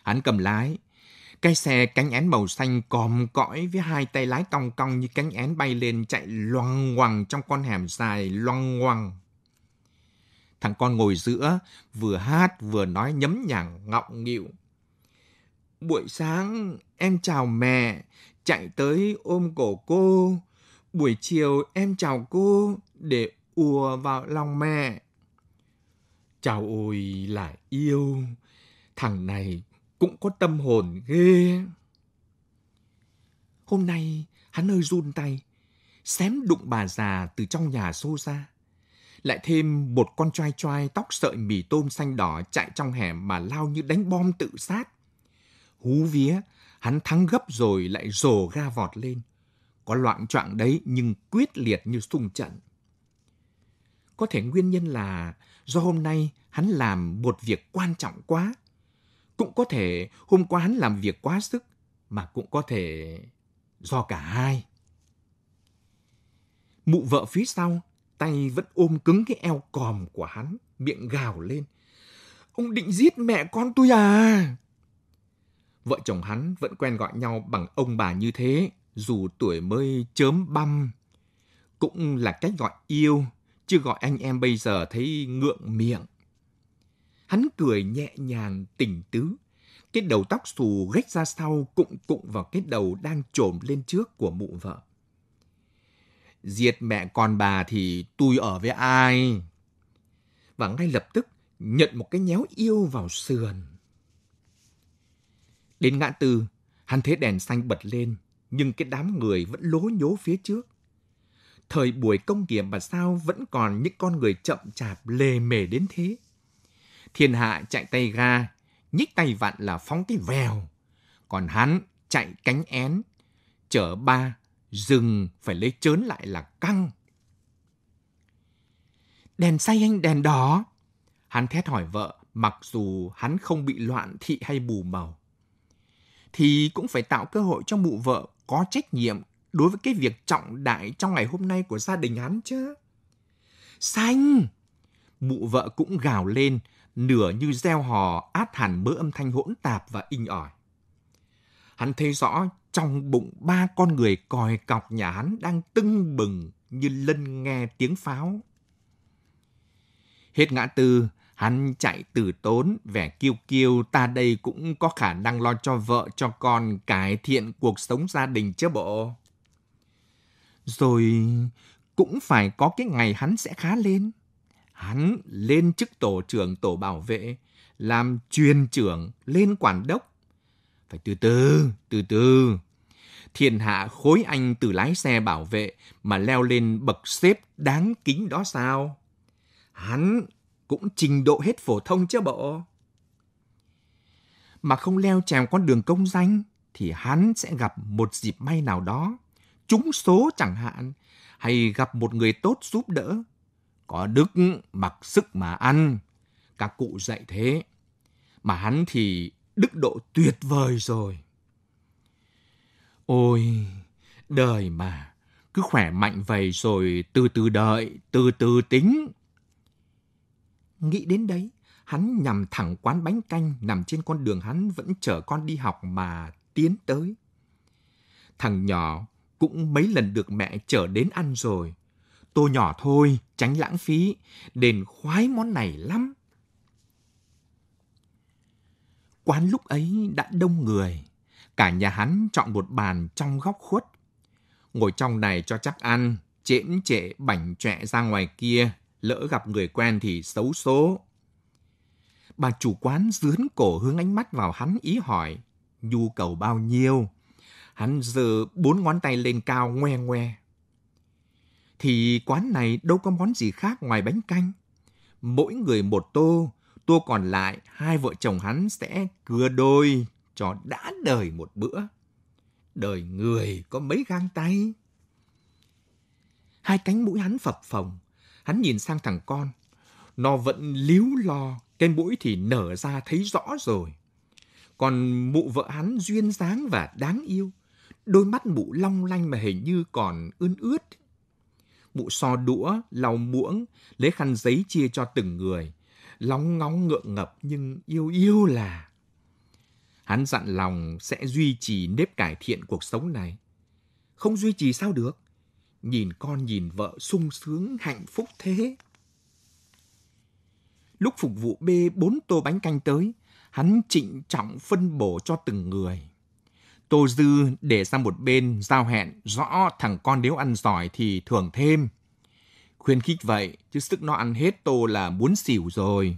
Hắn cầm lái, cái xe cánh én màu xanh còm cõi với hai tay lái cong cong như cánh én bay lên chạy loang ngoằng trong con hẻm dài loang ngoằng. Thằng con ngồi giữa, vừa hát vừa nói nhấm nhàng ngọng nghịu. Buổi sáng em chào mẹ, chạy tới ôm cổ cô. Buổi chiều em chào cô để ùa vào lòng mẹ. Chào ôi là yêu, thằng này cũng có tâm hồn ghê. Hôm nay hắn hơi run tay, xém đụng bà già từ trong nhà xô ra. Lại thêm một con trai trai tóc sợi mì tôm xanh đỏ chạy trong hẻm mà lao như đánh bom tự sát. Hú vía, hắn thắng gấp rồi lại rồ ga vọt lên. Có loạn trọng đấy nhưng quyết liệt như xung trận. Có thể nguyên nhân là do hôm nay hắn làm một việc quan trọng quá. Cũng có thể hôm qua hắn làm việc quá sức, mà cũng có thể do cả hai. Mụ vợ phía sau, tay vẫn ôm cứng cái eo còm của hắn, miệng gào lên. Ông định giết mẹ con tôi à? Vợ chồng hắn vẫn quen gọi nhau bằng ông bà như thế, dù tuổi mới chớm băm. Cũng là cách gọi yêu, chứ gọi anh em bây giờ thấy ngượng miệng. Hắn cười nhẹ nhàng, tỉnh tứ. Cái đầu tóc xù gách ra sau cụng cụng vào cái đầu đang trồm lên trước của mụ vợ. Diệt mẹ con bà thì tôi ở với ai? Và ngay lập tức nhận một cái nhéo yêu vào sườn. Đến ngã tư, hắn thấy đèn xanh bật lên, nhưng cái đám người vẫn lố nhố phía trước. Thời buổi công nghiệp mà sao vẫn còn những con người chậm chạp lề mề đến thế? Thiên hạ chạy tay ga, nhích tay vặn là phóng cái vèo. Còn hắn chạy cánh én, chở ba, dừng phải lấy chớn lại là căng. Đèn xanh anh đèn đỏ. Hắn thét hỏi vợ, mặc dù hắn không bị loạn thị hay bù màu. thì cũng phải tạo cơ hội cho mụ vợ có trách nhiệm đối với cái việc trọng đại trong ngày hôm nay của gia đình hắn chứ. Xanh! Mụ vợ cũng gào lên, nửa như gieo hò át hẳn mớ âm thanh hỗn tạp và inh ỏi. Hắn thấy rõ trong bụng ba con người còi cọc nhà hắn đang tưng bừng như lân nghe tiếng pháo. Hết ngã tư, hắn chạy từ tốn, vẻ kiêu kiêu ta đây cũng có khả năng lo cho vợ cho con cải thiện cuộc sống gia đình chứ bộ. Rồi cũng phải có cái ngày hắn sẽ khá lên. Hắn lên chức tổ trưởng tổ bảo vệ, làm truyền trưởng, lên quản đốc. Phải từ từ, từ từ. Thiên hạ khối anh từ lái xe bảo vệ mà leo lên bậc xếp đáng kính đó sao? Hắn cũng trình độ hết phổ thông chứ bộ. Mà không leo trèo con đường công danh thì hắn sẽ gặp một dịp may nào đó, trúng số chẳng hạn, hay gặp một người tốt giúp đỡ. Có đức mặc sức mà ăn, các cụ dạy thế. Mà hắn thì đức độ tuyệt vời rồi. Ôi, đời mà, cứ khỏe mạnh vậy rồi từ từ đợi, từ từ tính. Nghĩ đến đấy, hắn nhằm thẳng quán bánh canh nằm trên con đường hắn vẫn chở con đi học mà tiến tới. Thằng nhỏ cũng mấy lần được mẹ chở đến ăn rồi. Tô nhỏ thôi, tránh lãng phí, đền khoái món này lắm. Quán lúc ấy đã đông người. Cả nhà hắn chọn một bàn trong góc khuất. Ngồi trong này cho chắc ăn, chễm trệ bảnh trẹ ra ngoài kia, lỡ gặp người quen thì xấu số. Bà chủ quán dướn cổ hướng ánh mắt vào hắn ý hỏi, nhu cầu bao nhiêu? Hắn giơ bốn ngón tay lên cao ngoe ngoe. Thì quán này đâu có món gì khác ngoài bánh canh. Mỗi người một tô, tô còn lại hai vợ chồng hắn sẽ cưa đôi cho đã đời một bữa. Đời người có mấy gang tay. Hai cánh mũi hắn phập phồng, hắn nhìn sang thằng con. Nó vẫn líu lo, cái mũi thì nở ra thấy rõ rồi. Còn mụ vợ hắn duyên dáng và đáng yêu. Đôi mắt mụ long lanh mà hình như còn ươn ướt. Mụ so đũa, lau muỗng, lấy khăn giấy chia cho từng người. Lóng ngóng ngượng ngập nhưng yêu yêu là. Hắn dặn lòng sẽ duy trì nếp cải thiện cuộc sống này. Không duy trì sao được? Nhìn con nhìn vợ sung sướng hạnh phúc thế. Lúc phục vụ bê bốn tô bánh canh tới, hắn trịnh trọng phân bổ cho từng người. Tô Dư để sang một bên giao hẹn rõ thằng con nếu ăn giỏi thì thưởng thêm. Khuyên khích vậy, chứ sức nó ăn hết tô là muốn xỉu rồi.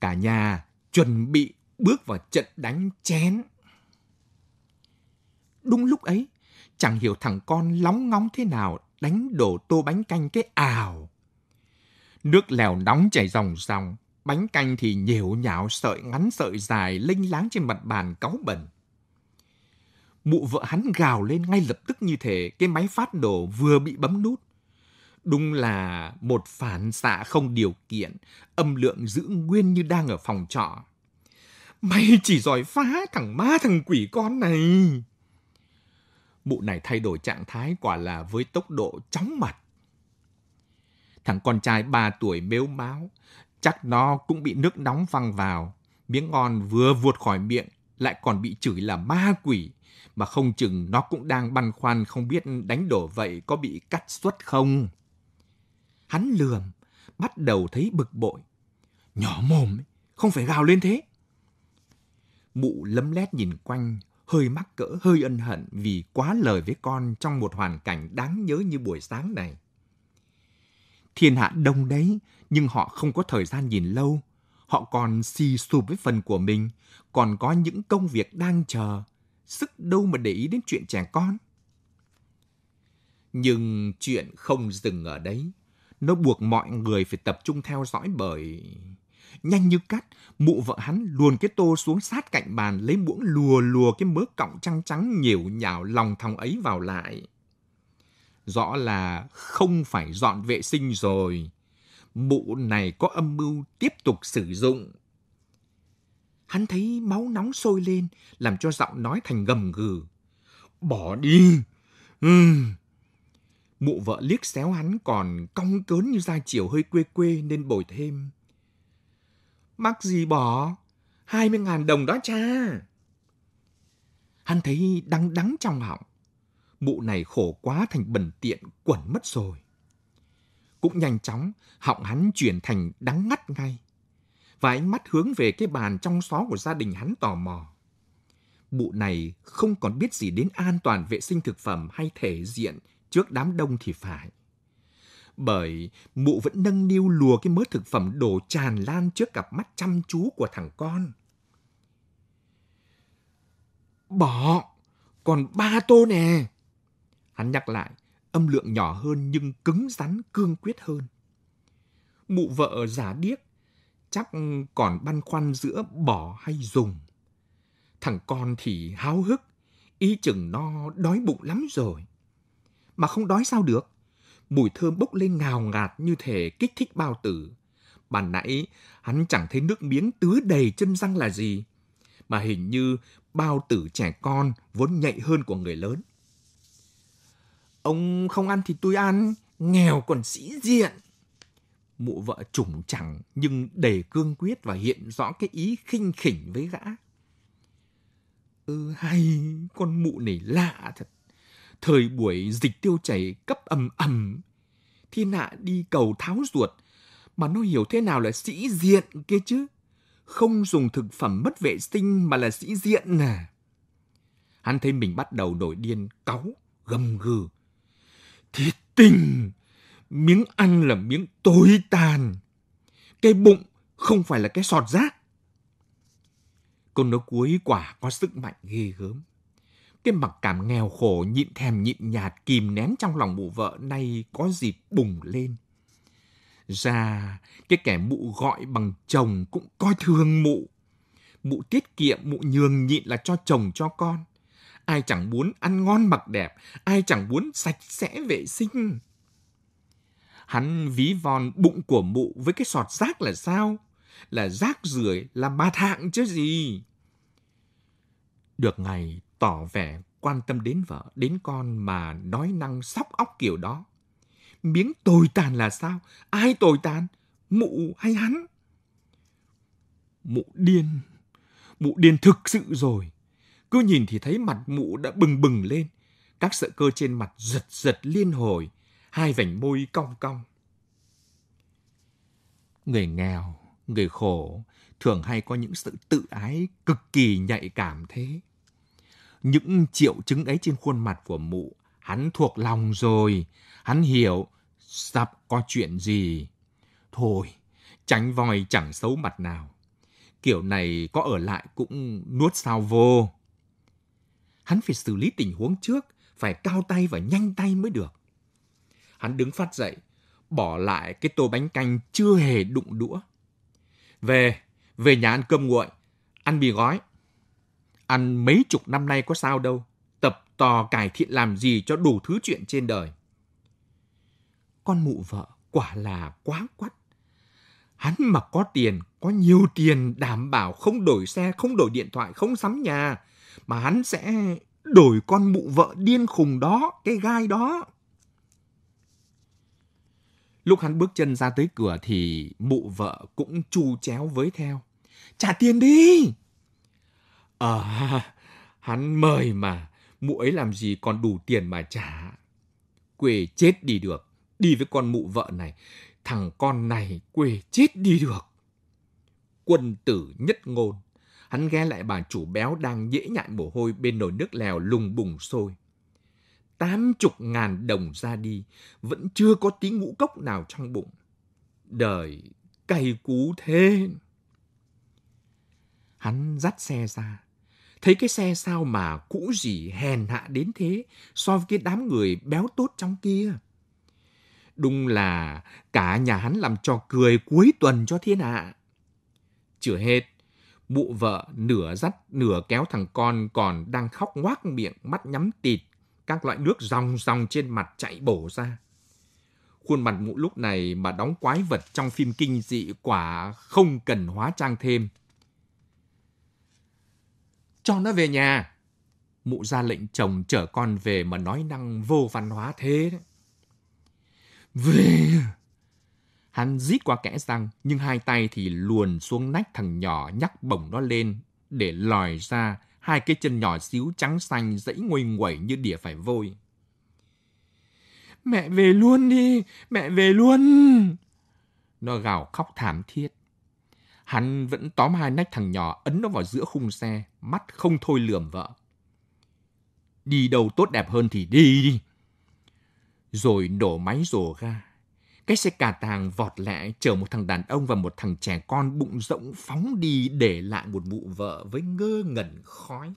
Cả nhà chuẩn bị bước vào trận đánh chén. Đúng lúc ấy, chẳng hiểu thằng con lóng ngóng thế nào đánh đổ tô bánh canh cái ảo. Nước lèo nóng chảy ròng ròng, bánh canh thì nhều nhạo sợi ngắn sợi dài linh láng trên mặt bàn cáu bẩn. Mụ vợ hắn gào lên ngay lập tức như thể cái máy phát nổ vừa bị bấm nút. Đúng là một phản xạ không điều kiện, âm lượng giữ nguyên như đang ở phòng trọ. Mày chỉ giỏi phá thằng ma thằng quỷ con này. Mụ này thay đổi trạng thái quả là với tốc độ chóng mặt. Thằng con trai ba tuổi mếu máu, chắc nó cũng bị nước nóng văng vào. Miếng ngon vừa vuột khỏi miệng, lại còn bị chửi là ma quỷ. Mà không chừng nó cũng đang băn khoăn không biết đánh đổ vậy có bị cắt suất không. Hắn lườm, bắt đầu thấy bực bội. Nhỏ mồm, không phải gào lên thế. Mụ lấm lét nhìn quanh, hơi mắc cỡ, hơi ân hận vì quá lời với con trong một hoàn cảnh đáng nhớ như buổi sáng này. Thiên hạ đông đấy, nhưng họ không có thời gian nhìn lâu. Họ còn xì xụp với phần của mình, còn có những công việc đang chờ. Sức đâu mà để ý đến chuyện chàng con. Nhưng chuyện không dừng ở đấy. Nó buộc mọi người phải tập trung theo dõi bởi Nhanh như cắt, mụ vợ hắn luồn cái tô xuống sát cạnh bàn lấy muỗng lùa lùa cái mớ cọng trắng trắng nhiều nhào lòng thòng ấy vào lại. Rõ là không phải dọn vệ sinh rồi. Mụ này có âm mưu tiếp tục sử dụng. Hắn thấy máu nóng sôi lên, làm cho giọng nói thành gầm gừ. Bỏ đi! Ừ. Mụ vợ liếc xéo hắn còn cong cớn như da chiều hơi quê quê nên bồi thêm. Mắc gì bỏ? Hai mươi ngàn đồng đó cha. Hắn thấy đắng đắng trong họng. Mụ này khổ quá thành bẩn tiện quẩn mất rồi. Cũng nhanh chóng, họng hắn chuyển thành đắng ngắt ngay. Và ánh mắt hướng về cái bàn trong xó của gia đình hắn tò mò. Mụ này không còn biết gì đến an toàn vệ sinh thực phẩm hay thể diện trước đám đông thì phải. Bởi mụ vẫn nâng niu lùa cái mớ thực phẩm đổ tràn lan trước cặp mắt chăm chú của thằng con. Bỏ, còn ba tô nè. Hắn nhắc lại, âm lượng nhỏ hơn nhưng cứng rắn cương quyết hơn. Mụ vợ giả điếc, chắc còn băn khoăn giữa bỏ hay dùng. Thằng con thì háo hức, ý chừng nó đói bụng lắm rồi. Mà không đói sao được? Mùi thơm bốc lên ngào ngạt như thể kích thích bao tử. Bàn nãy, hắn chẳng thấy nước miếng tứa đầy chân răng là gì. Mà hình như bao tử trẻ con vốn nhạy hơn của người lớn. Ông không ăn thì tôi ăn, nghèo còn sĩ diện. Mụ vợ chủng chẳng nhưng đầy cương quyết và hiện rõ cái ý khinh khỉnh với gã. Ừ hay, con mụ này lạ thật. Thời buổi dịch tiêu chảy cấp ầm ầm, thiên hạ đi cầu tháo ruột, mà nó hiểu thế nào là sĩ diện kia chứ. Không dùng thực phẩm mất vệ sinh mà là sĩ diện à. Hắn thấy mình bắt đầu nổi điên, cáu, gầm gừ. Thiệt tình, miếng ăn là miếng tối tàn. Cái bụng không phải là cái sọt rác. Câu nói cuối quả có sức mạnh ghê gớm. Cái mặc cảm nghèo khổ nhịn thèm nhịn nhạt kìm nén trong lòng mụ vợ nay có dịp bùng lên. Ra, cái kẻ mụ gọi bằng chồng cũng coi thường mụ. Mụ tiết kiệm, mụ nhường nhịn là cho chồng cho con. Ai chẳng muốn ăn ngon mặc đẹp, ai chẳng muốn sạch sẽ vệ sinh. Hắn ví von bụng của mụ với cái sọt rác là sao? Là rác rưởi là ba thạng chứ gì? Được ngày tỏ vẻ quan tâm đến vợ, đến con mà nói năng sóc óc kiểu đó. Miếng tồi tàn là sao? Ai tồi tàn? Mụ hay hắn? Mụ điên. Mụ điên thực sự rồi. Cứ nhìn thì thấy mặt mụ đã bừng bừng lên. Các sợi cơ trên mặt giật giật liên hồi. Hai vành môi cong cong. Người nghèo, người khổ thường hay có những sự tự ái cực kỳ nhạy cảm thế. Những triệu chứng ấy trên khuôn mặt của mụ, hắn thuộc lòng rồi, hắn hiểu sắp có chuyện gì. Thôi, tránh voi chẳng xấu mặt nào. Kiểu này có ở lại cũng nuốt sao vô. Hắn phải xử lý tình huống trước, phải cao tay và nhanh tay mới được. Hắn đứng phát dậy, bỏ lại cái tô bánh canh chưa hề đụng đũa. Về, về nhà ăn cơm nguội, ăn mì gói. Ăn mấy chục năm nay có sao đâu, tập tò cải thiện làm gì cho đủ thứ chuyện trên đời. Con mụ vợ quả là quá quắt. Hắn mà có tiền, có nhiều tiền đảm bảo không đổi xe, không đổi điện thoại, không sắm nhà. Mà hắn sẽ đổi con mụ vợ điên khùng đó, cái gai đó. Lúc hắn bước chân ra tới cửa thì mụ vợ cũng chu chéo với theo. Trả tiền đi! Ờ, à, hắn mời mà, mụ ấy làm gì còn đủ tiền mà trả. Quê chết đi được, đi với con mụ vợ này, thằng con này quê chết đi được. Quân tử nhất ngôn, hắn ghé lại bà chủ béo đang dễ nhại mồ hôi bên nồi nước lèo lùng bùng sôi tám chục ngàn đồng ra đi, vẫn chưa có tí ngũ cốc nào trong bụng. Đời cay cú thế. Hắn dắt xe ra, thấy cái xe sao mà cũ gì hèn hạ đến thế so với cái đám người béo tốt trong kia. Đúng là cả nhà hắn làm trò cười cuối tuần cho thiên hạ. Chưa hết, mụ vợ nửa dắt nửa kéo thằng con còn đang khóc ngoác miệng mắt nhắm tịt các loại nước ròng ròng trên mặt chạy bổ ra. Khuôn mặt mụ lúc này mà đóng quái vật trong phim kinh dị quả không cần hóa trang thêm. cho nó về nhà. Mụ ra lệnh chồng chở con về mà nói năng vô văn hóa thế đấy. Về! Hắn rít qua kẽ răng, nhưng hai tay thì luồn xuống nách thằng nhỏ nhắc bổng nó lên để lòi ra hai cái chân nhỏ xíu trắng xanh dãy nguôi nguẩy như đỉa phải vôi. Mẹ về luôn đi, mẹ về luôn. Nó gào khóc thảm thiết. Hắn vẫn tóm hai nách thằng nhỏ ấn nó vào giữa khung xe, mắt không thôi lườm vợ. Đi đâu tốt đẹp hơn thì đi đi. Rồi nổ máy rồ ga. Cái xe cà tàng vọt lẹ chở một thằng đàn ông và một thằng trẻ con bụng rỗng phóng đi để lại một mụ vợ với ngơ ngẩn khói.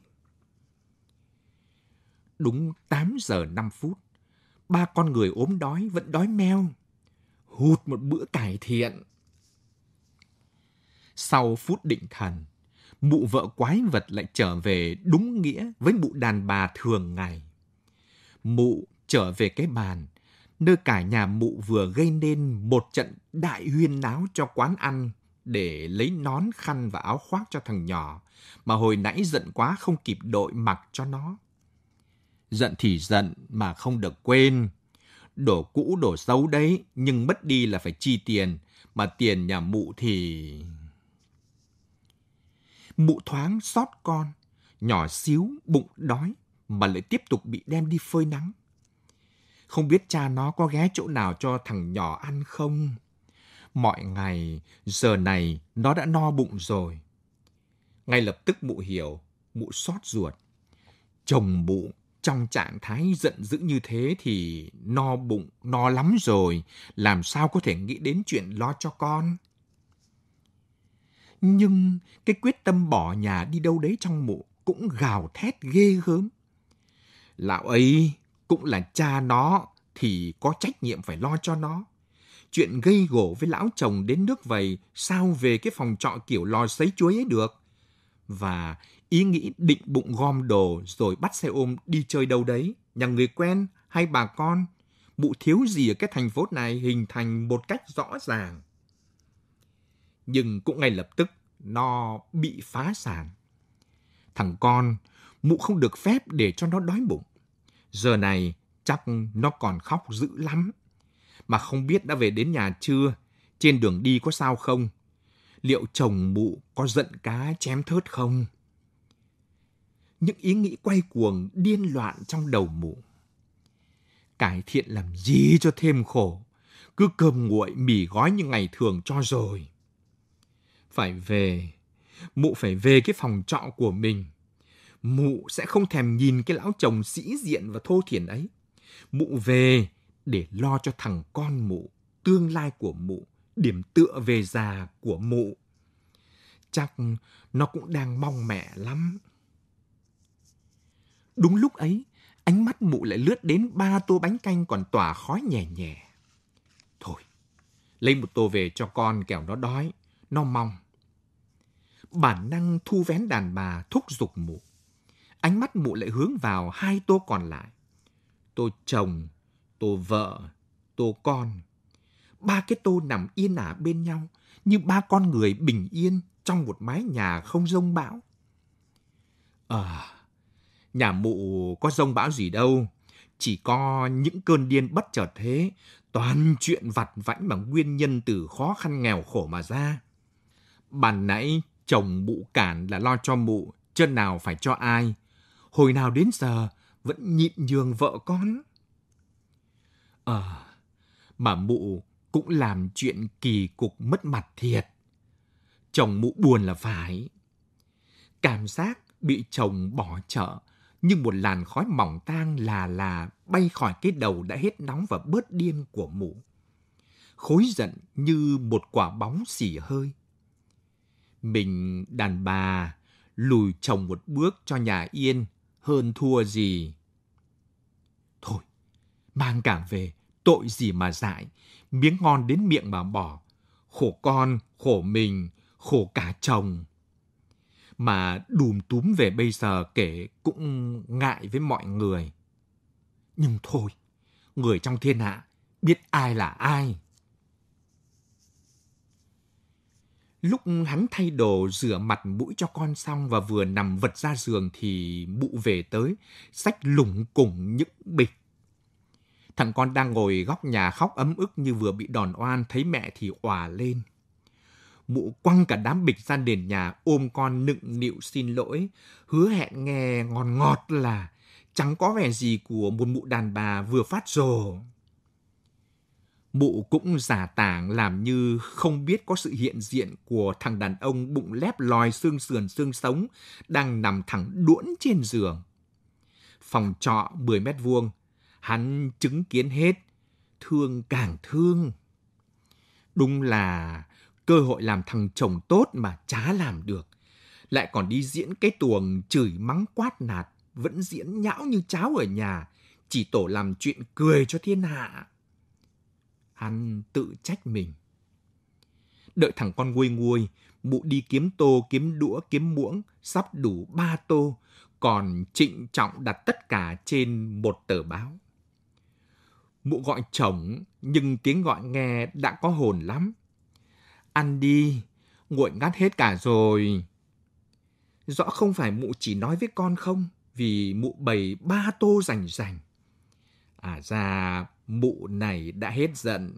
Đúng 8 giờ 5 phút, ba con người ốm đói vẫn đói meo. Hụt một bữa cải thiện. Sau phút định thần, mụ vợ quái vật lại trở về đúng nghĩa với mụ đàn bà thường ngày. Mụ trở về cái bàn, nơi cả nhà mụ vừa gây nên một trận đại huyên náo cho quán ăn để lấy nón khăn và áo khoác cho thằng nhỏ, mà hồi nãy giận quá không kịp đội mặc cho nó. Giận thì giận mà không được quên. Đổ cũ đổ xấu đấy, nhưng mất đi là phải chi tiền, mà tiền nhà mụ thì... Mụ thoáng xót con, nhỏ xíu, bụng đói, mà lại tiếp tục bị đem đi phơi nắng. Không biết cha nó có ghé chỗ nào cho thằng nhỏ ăn không? Mọi ngày, giờ này nó đã no bụng rồi. Ngay lập tức mụ hiểu, mụ xót ruột. Chồng mụ trong trạng thái giận dữ như thế thì no bụng, no lắm rồi, làm sao có thể nghĩ đến chuyện lo cho con? Nhưng cái quyết tâm bỏ nhà đi đâu đấy trong mụ cũng gào thét ghê gớm. Lão ấy cũng là cha nó thì có trách nhiệm phải lo cho nó. Chuyện gây gổ với lão chồng đến nước vầy sao về cái phòng trọ kiểu lò sấy chuối ấy được. Và ý nghĩ định bụng gom đồ rồi bắt xe ôm đi chơi đâu đấy, nhà người quen hay bà con, mụ thiếu gì ở cái thành phố này hình thành một cách rõ ràng. Nhưng cũng ngay lập tức nó bị phá sản. Thằng con, mụ không được phép để cho nó đói bụng. Giờ này chắc nó còn khóc dữ lắm. Mà không biết đã về đến nhà chưa, trên đường đi có sao không? Liệu chồng mụ có giận cá chém thớt không? Những ý nghĩ quay cuồng điên loạn trong đầu mụ. Cải thiện làm gì cho thêm khổ, cứ cơm nguội mì gói như ngày thường cho rồi. Phải về, mụ phải về cái phòng trọ của mình mụ sẽ không thèm nhìn cái lão chồng sĩ diện và thô thiển ấy. Mụ về để lo cho thằng con mụ, tương lai của mụ, điểm tựa về già của mụ. Chắc nó cũng đang mong mẹ lắm. Đúng lúc ấy, ánh mắt mụ lại lướt đến ba tô bánh canh còn tỏa khói nhẹ nhẹ. Thôi, lấy một tô về cho con kẻo nó đói, nó mong. Bản năng thu vén đàn bà thúc giục mụ. Ánh mắt mụ lại hướng vào hai tô còn lại. Tô chồng, tô vợ, tô con. Ba cái tô nằm yên ả bên nhau như ba con người bình yên trong một mái nhà không rông bão. Ờ, à, nhà mụ có rông bão gì đâu. Chỉ có những cơn điên bất chợt thế, toàn chuyện vặt vãnh bằng nguyên nhân từ khó khăn nghèo khổ mà ra. Bàn nãy chồng mụ cản là lo cho mụ, chân nào phải cho ai, hồi nào đến giờ vẫn nhịn nhường vợ con. Ờ, à, mà mụ cũng làm chuyện kỳ cục mất mặt thiệt. Chồng mụ buồn là phải. Cảm giác bị chồng bỏ chợ như một làn khói mỏng tang là là bay khỏi cái đầu đã hết nóng và bớt điên của mụ. Khối giận như một quả bóng xỉ hơi. Mình đàn bà lùi chồng một bước cho nhà yên hơn thua gì. Thôi, mang cả về, tội gì mà dại, miếng ngon đến miệng mà bỏ. Khổ con, khổ mình, khổ cả chồng. Mà đùm túm về bây giờ kể cũng ngại với mọi người. Nhưng thôi, người trong thiên hạ biết ai là ai. Lúc hắn thay đồ rửa mặt mũi cho con xong và vừa nằm vật ra giường thì mụ về tới, xách lủng củng những bịch. Thằng con đang ngồi góc nhà khóc ấm ức như vừa bị đòn oan, thấy mẹ thì òa lên. Mụ quăng cả đám bịch ra nền nhà ôm con nựng nịu xin lỗi, hứa hẹn nghe ngon ngọt là chẳng có vẻ gì của một mụ đàn bà vừa phát rồ. Mụ cũng giả tảng làm như không biết có sự hiện diện của thằng đàn ông bụng lép lòi xương sườn xương sống đang nằm thẳng đuỗn trên giường. Phòng trọ 10 mét vuông, hắn chứng kiến hết, thương càng thương. Đúng là cơ hội làm thằng chồng tốt mà chả làm được. Lại còn đi diễn cái tuồng chửi mắng quát nạt, vẫn diễn nhão như cháo ở nhà, chỉ tổ làm chuyện cười cho thiên hạ ăn tự trách mình. Đợi thằng con nguôi nguôi, mụ đi kiếm tô, kiếm đũa, kiếm muỗng, sắp đủ ba tô, còn trịnh trọng đặt tất cả trên một tờ báo. Mụ gọi chồng, nhưng tiếng gọi nghe đã có hồn lắm. Ăn đi, nguội ngắt hết cả rồi. Rõ không phải mụ chỉ nói với con không, vì mụ bày ba tô rành rành. À ra mụ này đã hết giận.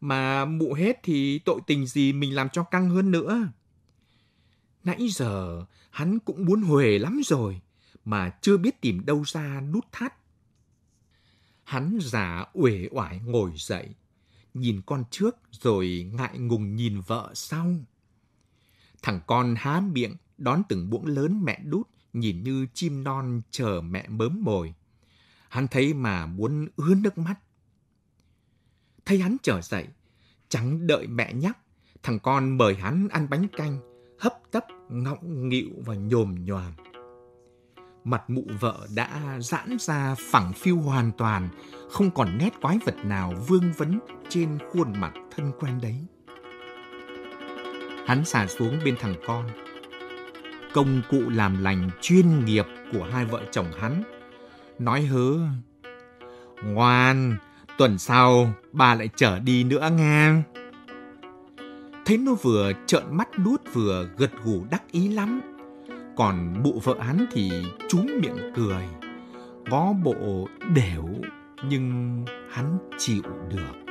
Mà mụ hết thì tội tình gì mình làm cho căng hơn nữa. Nãy giờ hắn cũng muốn huề lắm rồi, mà chưa biết tìm đâu ra nút thắt. Hắn giả uể oải ngồi dậy, nhìn con trước rồi ngại ngùng nhìn vợ sau. Thằng con há miệng đón từng muỗng lớn mẹ đút, nhìn như chim non chờ mẹ mớm mồi. Hắn thấy mà muốn ướt nước mắt. Thấy hắn trở dậy, chẳng đợi mẹ nhắc, thằng con mời hắn ăn bánh canh, hấp tấp, ngọng nghịu và nhồm nhòm. Mặt mụ vợ đã giãn ra phẳng phiu hoàn toàn, không còn nét quái vật nào vương vấn trên khuôn mặt thân quen đấy. Hắn xà xuống bên thằng con. Công cụ làm lành chuyên nghiệp của hai vợ chồng hắn. Nói hứa. ngoan, tuần sau bà lại trở đi nữa nghe. Thấy nó vừa trợn mắt đút vừa gật gù đắc ý lắm. Còn bụ vợ hắn thì chúm miệng cười, ngó bộ đều nhưng hắn chịu được.